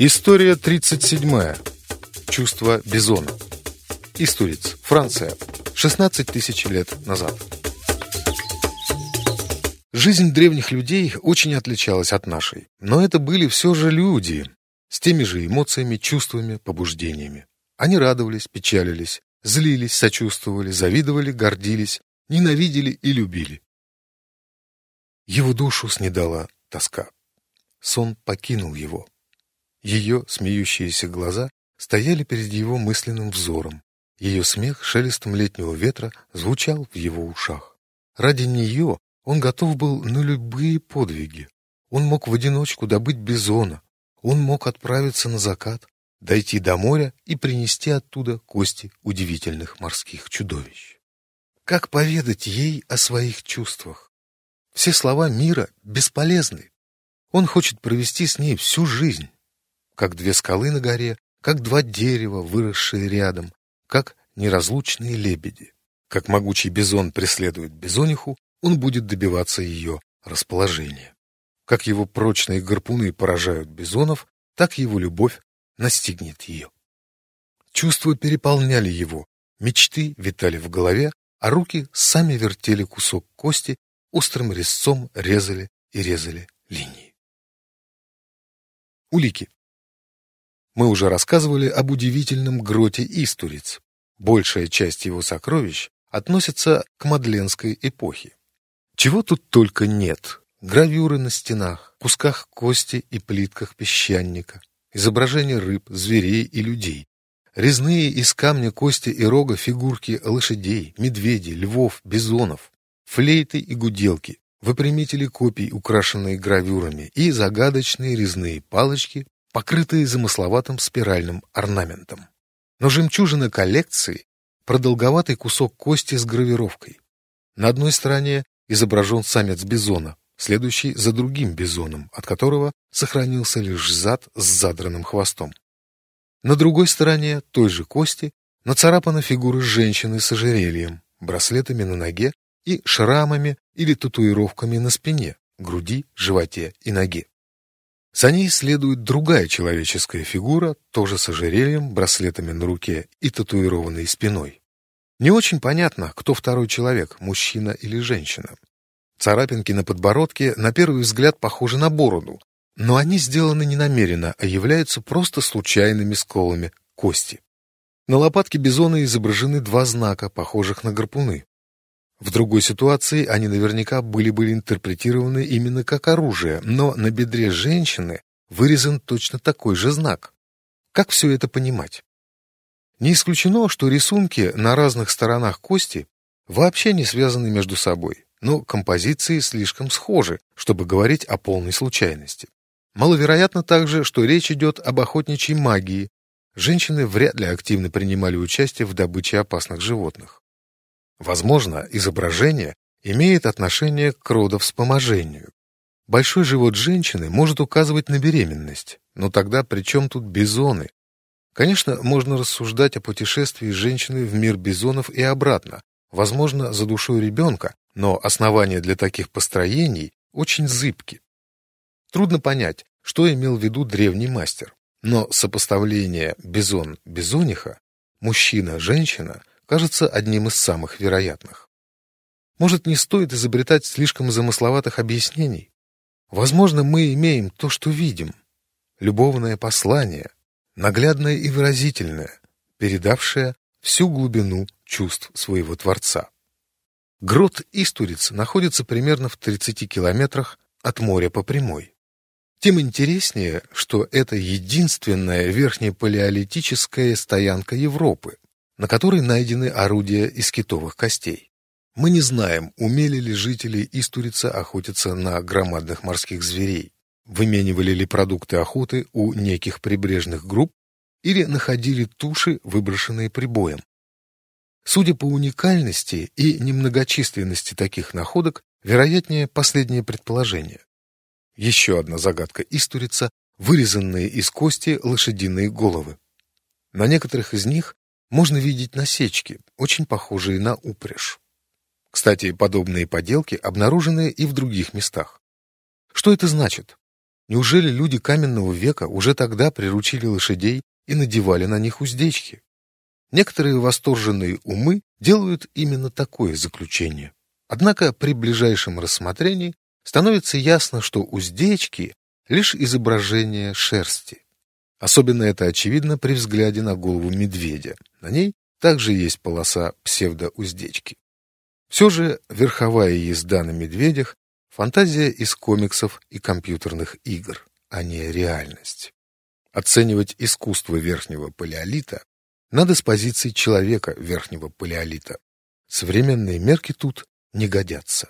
История 37. Чувство бизона. Истуриц. Франция. 16 тысяч лет назад. Жизнь древних людей очень отличалась от нашей, но это были все же люди, с теми же эмоциями, чувствами, побуждениями. Они радовались, печалились, злились, сочувствовали, завидовали, гордились, ненавидели и любили. Его душу снедала тоска. Сон покинул его. Ее смеющиеся глаза стояли перед его мысленным взором. Ее смех шелестом летнего ветра звучал в его ушах. Ради нее он готов был на любые подвиги. Он мог в одиночку добыть бизона. Он мог отправиться на закат, дойти до моря и принести оттуда кости удивительных морских чудовищ. Как поведать ей о своих чувствах? Все слова мира бесполезны. Он хочет провести с ней всю жизнь, как две скалы на горе, как два дерева, выросшие рядом, как неразлучные лебеди. Как могучий бизон преследует бизониху, он будет добиваться ее расположения. Как его прочные гарпуны поражают бизонов, так его любовь настигнет ее. Чувства переполняли его, мечты витали в голове, а руки сами вертели кусок кости, острым резцом резали и резали линии. Улики. Мы уже рассказывали об удивительном гроте Истуриц. Большая часть его сокровищ относится к Мадленской эпохе. Чего тут только нет. Гравюры на стенах, кусках кости и плитках песчаника, изображения рыб, зверей и людей, резные из камня кости и рога фигурки лошадей, медведей, львов, бизонов, флейты и гуделки, выпрямители копий, украшенные гравюрами, и загадочные резные палочки, покрытые замысловатым спиральным орнаментом. Но жемчужина коллекции — продолговатый кусок кости с гравировкой. На одной стороне изображен самец бизона, следующий за другим бизоном, от которого сохранился лишь зад с задранным хвостом. На другой стороне той же кости нацарапана фигура женщины с ожерельем, браслетами на ноге и шрамами или татуировками на спине, груди, животе и ноге. За ней следует другая человеческая фигура, тоже с ожерельем, браслетами на руке и татуированной спиной. Не очень понятно, кто второй человек, мужчина или женщина. Царапинки на подбородке на первый взгляд похожи на бороду, но они сделаны не намеренно, а являются просто случайными сколами кости. На лопатке бизона изображены два знака, похожих на гарпуны. В другой ситуации они наверняка были бы интерпретированы именно как оружие, но на бедре женщины вырезан точно такой же знак. Как все это понимать? Не исключено, что рисунки на разных сторонах кости вообще не связаны между собой, но композиции слишком схожи, чтобы говорить о полной случайности. Маловероятно также, что речь идет об охотничьей магии. Женщины вряд ли активно принимали участие в добыче опасных животных. Возможно, изображение имеет отношение к родовспоможению. Большой живот женщины может указывать на беременность, но тогда при чем тут бизоны, Конечно, можно рассуждать о путешествии женщины в мир бизонов и обратно, возможно, за душой ребенка, но основания для таких построений очень зыбки. Трудно понять, что имел в виду древний мастер, но сопоставление бизон-бизониха, мужчина-женщина, кажется одним из самых вероятных. Может, не стоит изобретать слишком замысловатых объяснений? Возможно, мы имеем то, что видим. Любовное послание, наглядное и выразительное, передавшее всю глубину чувств своего Творца. Грот Истуриц находится примерно в 30 километрах от моря по прямой. Тем интереснее, что это единственная верхнепалеолитическая стоянка Европы, на которой найдены орудия из китовых костей. Мы не знаем, умели ли жители Истурица охотиться на громадных морских зверей выменивали ли продукты охоты у неких прибрежных групп или находили туши, выброшенные прибоем. Судя по уникальности и немногочисленности таких находок, вероятнее последнее предположение. Еще одна загадка Истурица – вырезанные из кости лошадиные головы. На некоторых из них можно видеть насечки, очень похожие на упряжь. Кстати, подобные поделки обнаружены и в других местах. Что это значит? Неужели люди каменного века уже тогда приручили лошадей и надевали на них уздечки? Некоторые восторженные умы делают именно такое заключение. Однако при ближайшем рассмотрении становится ясно, что уздечки — лишь изображение шерсти. Особенно это очевидно при взгляде на голову медведя. На ней также есть полоса псевдоуздечки. Все же верховая езда на медведях — фантазия из комиксов и компьютерных игр, а не реальность. Оценивать искусство верхнего палеолита надо с позиции человека верхнего палеолита. Современные мерки тут не годятся.